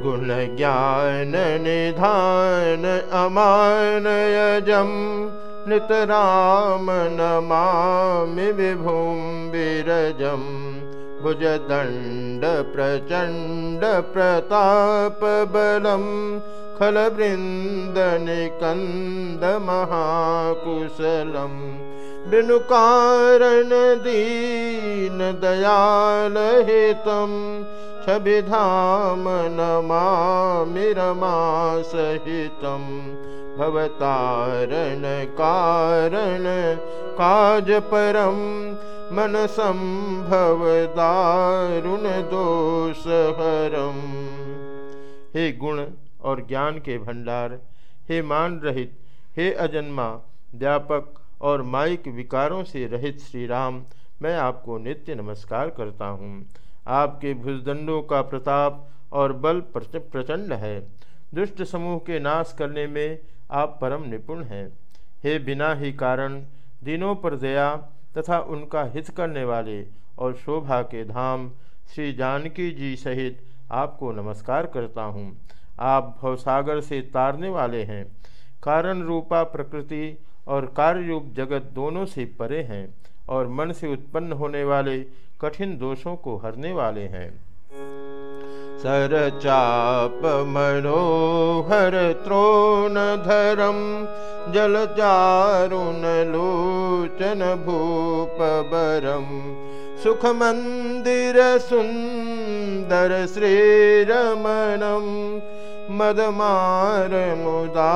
गुणज्ञाननिधान अमानयजं नितरामनमामि विभूं विरजं। भुजदण्ड प्रचण्ड प्रतापबलं खलवृन्दनिकन्दमहाकुशलं। विनुकारण दीनदयालहितम् छविधाम नमामिरमा सहितं भवतारण कारण काज परं मन संभव दारुण दोषहरम। हे गुण और ज्ञान के भंडार, हे मान रहित, हे अजन्मा, व्यापक और माइक विकारों से रहित श्री राम, मैं आपको नित्य नमस्कार करता हूँ। आपके भुजदंडों का प्रताप और बल प्रचंड है। दुष्ट समूह के नाश करने में आप परम निपुण हैं। हे बिना ही कारण, दिनों पर दया तथा उनका हित करने वाले और शोभा के धाम श्री जानकी जी सहित आपको नमस्कार करता हूँ। आप भवसागर से तारने वाले हैं। कारण रूपा प्रकृति और कार्य रूप जगत दोनों से परे हैं। और मन से उत्पन्न होने वाले कठिन दोषों को हरने वाले हैं। सर चाप मनोहर त्रोण धरम, जल चारुण लोचन भूप बरम। सुख मंदिर सुंदर श्री रमणम मदमार मुदा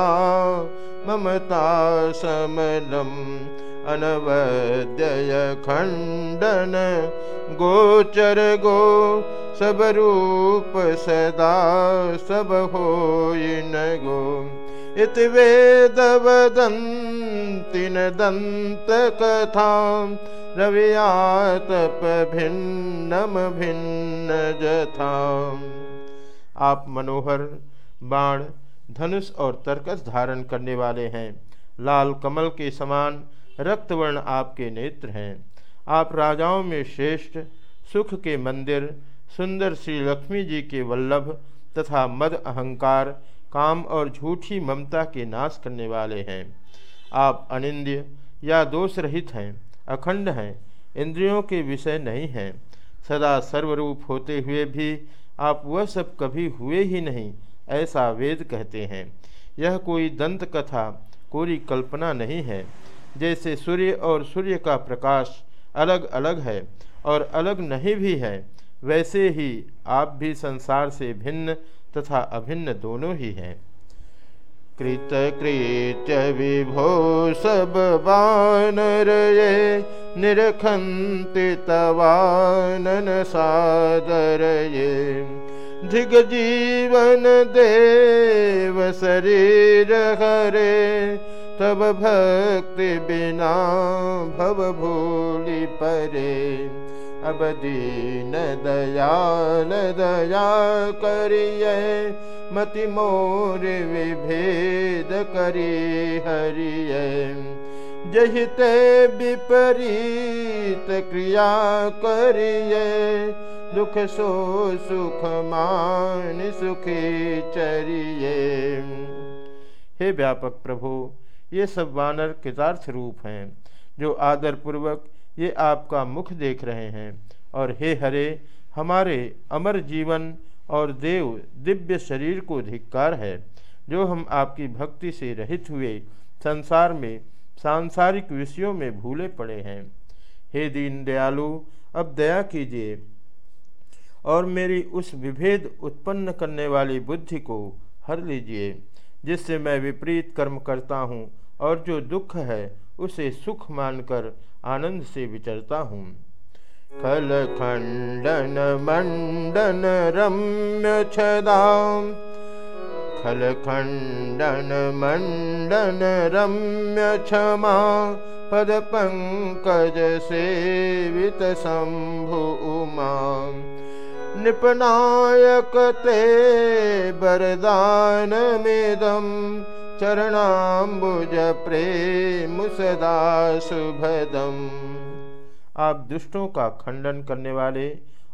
ममता समलम्। अनवद्यय खण्डन गोचर गो, सब रूप सदा सब होयिन गो। इति वेदवदन्तिन दन्तकथां रवियातप भिन्नम भिन्न जथाम् आप मनोहर, बाण, धनुष और तर्कस धारण करने वाले हैं। लाल कमल के समान रक्तवर्ण आपके नेत्र हैं। आप राजाओं में श्रेष्ठ, सुख के मंदिर, सुंदर श्री लक्ष्मी जी के वल्लभ तथा मद अहंकार, काम और झूठी ममता के नाश करने वाले हैं। आप अनिंद्य या दोष रहित हैं, अखंड हैं, इंद्रियों के विषय नहीं हैं। सदा सर्वरूप होते हुए भी आप वह सब कभी हुए ही नहीं, ऐसा वेद कहते हैं। यह कोई दंत कथा कोई कल्पना नहीं है। जैसे सूर्य और सूर्य का प्रकाश अलग अलग है और अलग नहीं भी है, वैसे ही आप भी संसार से भिन्न तथा अभिन्न दोनों ही हैं। कृत कृत विभो सब बानर ये निरखंति तवानन सादर ये। धिग जीवन देव शरीर हरे तब भक्ति बिना भव भूलि परे। अब दीन दयाल दया करिए मति मोर विभेद करी हरिय। जहिते विपरीत क्रिया करिए दुख सो सुख मान सुखी चरिए हे व्यापक प्रभु ये सब वानर कृतार्थ रूप हैं, जो आदरपूर्वक ये आपका मुख देख रहे हैं। और हे हरे, हमारे अमर जीवन और देव दिव्य शरीर को धिक्कार है, जो हम आपकी भक्ति से रहित हुए संसार में सांसारिक विषयों में भूले पड़े हैं। हे दीन दयालु, अब दया कीजिए और मेरी उस विभेद उत्पन्न करने वाली बुद्धि को हर लीजिए, जिससे मैं विपरीत कर्म करता हूँ और जो दुख है, उसे सुख मानकर आनंद से विचरता हूँ। खल खंडन मंडन रम्य छदाम खल खंडन मंडन रम्य क्षमा। पद पंकज सेवित शंभु उमा। नृपनायक ते वरदानमिदं चरणाम्बुज प्रेम सदा सुभदम आप दुष्टों का खंडन करने वाले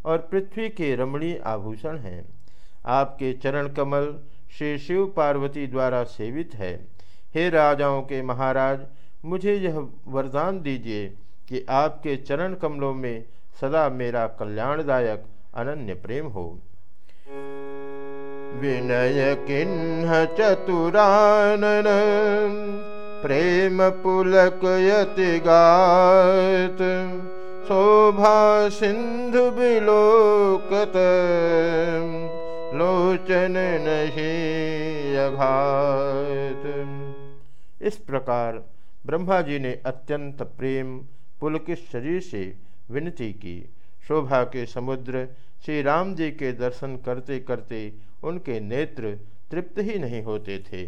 और पृथ्वी के रमणीय आभूषण हैं। आपके चरण कमल श्री शिव पार्वती द्वारा सेवित है। हे राजाओं के महाराज, मुझे यह वरदान दीजिए कि आपके चरण कमलों में सदा मेरा कल्याणदायक अनन्य प्रेम हो। विनय किन्ह चतुरानन, प्रेम पुलक यति गात शोभा सिंधु बिलोकत लोचन नहीं अघात। इस प्रकार ब्रह्मा जी ने अत्यंत प्रेम, पुलकित शरीर से विनती की। शोभा के समुद्र श्री राम जी के दर्शन करते करते उनके नेत्र तृप्त ही नहीं होते थे।